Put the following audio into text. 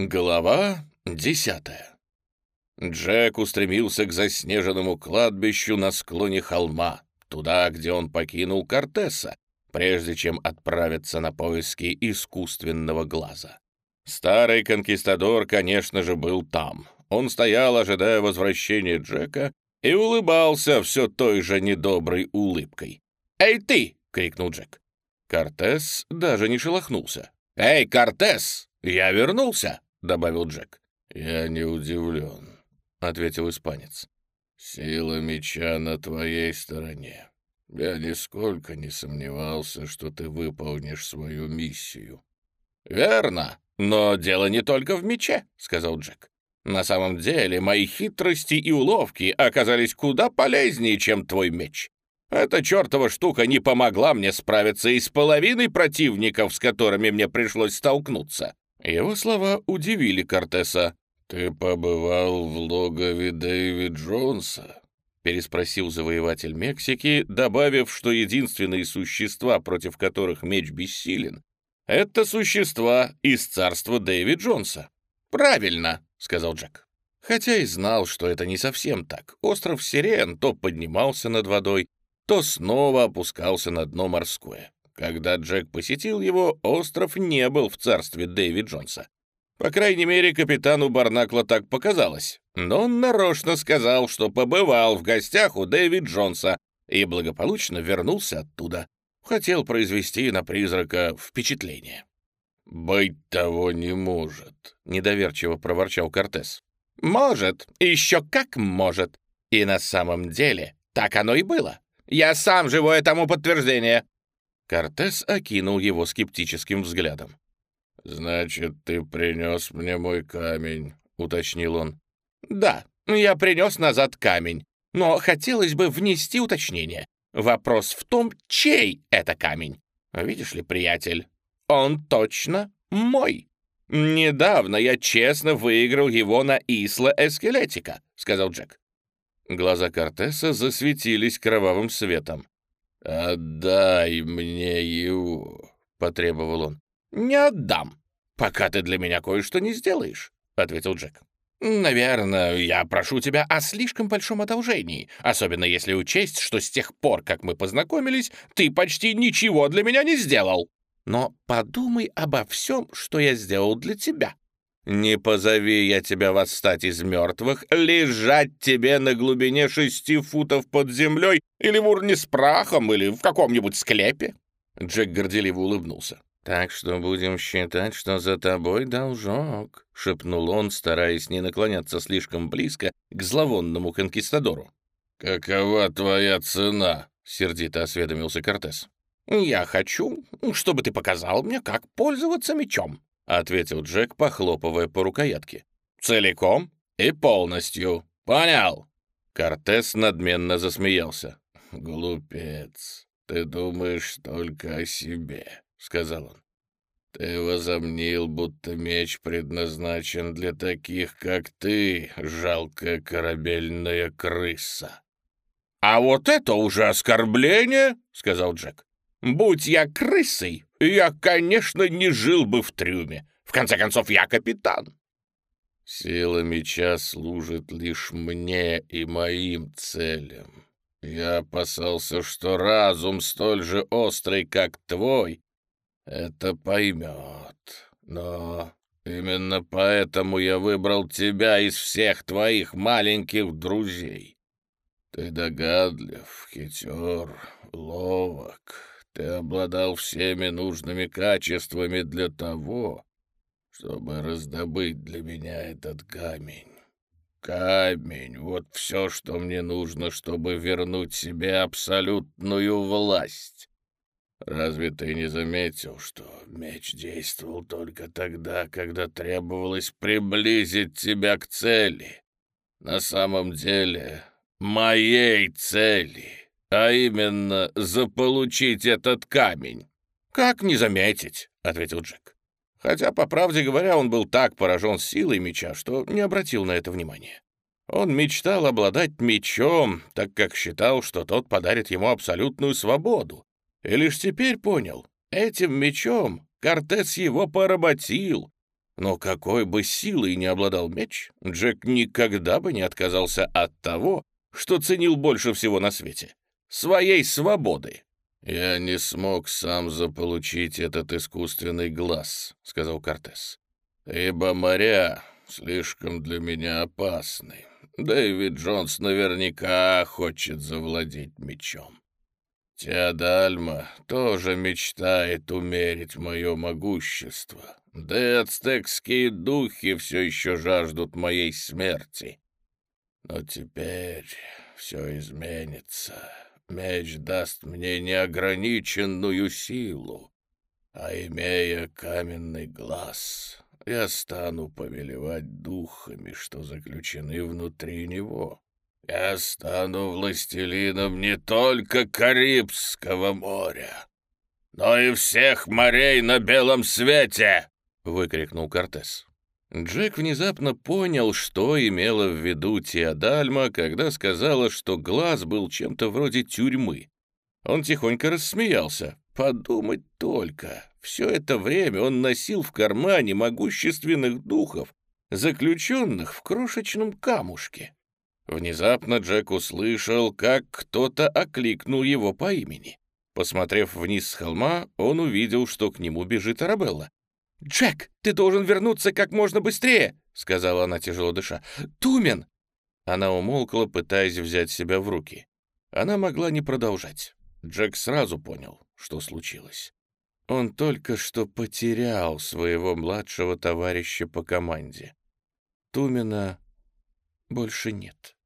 Глава десятая. Джек устремился к заснеженному кладбищу на склоне холма, туда, где он покинул Кортеса, прежде чем отправиться на поиски искусственного глаза. Старый конкистадор, конечно же, был там. Он стоял, ожидая возвращения Джека, и улыбался все той же недоброй улыбкой. «Эй, ты!» — крикнул Джек. Кортес даже не шелохнулся. «Эй, Кортес! Я вернулся!» — добавил Джек. «Я не удивлен», — ответил испанец. «Сила меча на твоей стороне. Я нисколько не сомневался, что ты выполнишь свою миссию». «Верно, но дело не только в мече», — сказал Джек. «На самом деле мои хитрости и уловки оказались куда полезнее, чем твой меч. Эта чертова штука не помогла мне справиться и с половиной противников, с которыми мне пришлось столкнуться». Его слова удивили Кортеса. «Ты побывал в логове Дэви Джонса?» — переспросил завоеватель Мексики, добавив, что единственные существа, против которых меч бессилен, — это существа из царства Дэви Джонса. «Правильно», — сказал Джек. Хотя и знал, что это не совсем так. Остров Сирен то поднимался над водой, то снова опускался на дно морское. Когда Джек посетил его, остров не был в царстве Дэви Джонса. По крайней мере, капитану Барнакла так показалось. Но он нарочно сказал, что побывал в гостях у Дэви Джонса и благополучно вернулся оттуда. Хотел произвести на призрака впечатление. «Быть того не может», — недоверчиво проворчал Кортес. «Может, еще как может. И на самом деле так оно и было. Я сам живое тому подтверждение!» Кортес окинул его скептическим взглядом. «Значит, ты принес мне мой камень», — уточнил он. «Да, я принес назад камень, но хотелось бы внести уточнение. Вопрос в том, чей это камень. Видишь ли, приятель, он точно мой. Недавно я честно выиграл его на Исла Эскелетика», — сказал Джек. Глаза Кортеса засветились кровавым светом. «Отдай мне его», — потребовал он. «Не отдам, пока ты для меня кое-что не сделаешь», — ответил Джек. «Наверное, я прошу тебя о слишком большом одолжении, особенно если учесть, что с тех пор, как мы познакомились, ты почти ничего для меня не сделал. Но подумай обо всем, что я сделал для тебя. Не позови я тебя восстать из мертвых, лежать тебе на глубине шести футов под землей или в урне с прахом, или в каком-нибудь склепе. Джек горделиво улыбнулся. «Так что будем считать, что за тобой должок», — шепнул он, стараясь не наклоняться слишком близко к зловонному конкистадору. «Какова твоя цена?» — сердито осведомился Кортес. «Я хочу, чтобы ты показал мне, как пользоваться мечом», — ответил Джек, похлопывая по рукоятке. «Целиком и полностью. Понял?» Кортес надменно засмеялся. «Глупец, ты думаешь только о себе», — сказал он. «Ты возомнил, будто меч предназначен для таких, как ты, жалкая корабельная крыса». «А вот это уже оскорбление», — сказал Джек. «Будь я крысой, я, конечно, не жил бы в трюме. В конце концов, я капитан. Сила меча служит лишь мне и моим целям. Я опасался, что разум столь же острый, как твой, это поймет. Но именно поэтому я выбрал тебя из всех твоих маленьких друзей. Ты догадлив, хитер, ловок, ты обладал всеми нужными качествами для того, чтобы раздобыть для меня этот камень. Камень — вот все, что мне нужно, чтобы вернуть себе абсолютную власть. Разве ты не заметил, что меч действовал только тогда, когда требовалось приблизить тебя к цели? На самом деле, моей цели а именно заполучить этот камень. «Как не заметить?» — ответил Джек. Хотя, по правде говоря, он был так поражен силой меча, что не обратил на это внимания. Он мечтал обладать мечом, так как считал, что тот подарит ему абсолютную свободу. И лишь теперь понял, этим мечом Кортес его поработил. Но какой бы силой не обладал меч, Джек никогда бы не отказался от того, что ценил больше всего на свете — своей свободы. «Я не смог сам заполучить этот искусственный глаз», — сказал Кортес, «ибо моря слишком для меня опасны. Дэвид Джонс наверняка хочет завладеть мечом. Теодальма тоже мечтает умерить мое могущество, да и ацтекские духи все еще жаждут моей смерти. Но теперь все изменится. Меч даст мне неограниченную силу, а имея каменный глаз, я стану повелевать духами, что заключены внутри него. Я стану властелином не только Карибского моря, но и всех морей на белом свете!» — выкрикнул Кортес. Джек внезапно понял, что имела в виду Теодальма, когда сказала, что глаз был чем-то вроде тюрьмы. Он тихонько рассмеялся. Подумать только, все это время он носил в кармане могущественных духов, заключенных в крошечном камушке. Внезапно Джек услышал, как кто-то окликнул его по имени. Посмотрев вниз с холма, он увидел, что к нему бежит Арабелла. «Джек, ты должен вернуться как можно быстрее!» — сказала она, тяжело дыша. «Тумен!» Она умолкла, пытаясь взять себя в руки. Она могла не продолжать. Джек сразу понял, что случилось. Он только что потерял своего младшего товарища по команде. Тумена больше нет.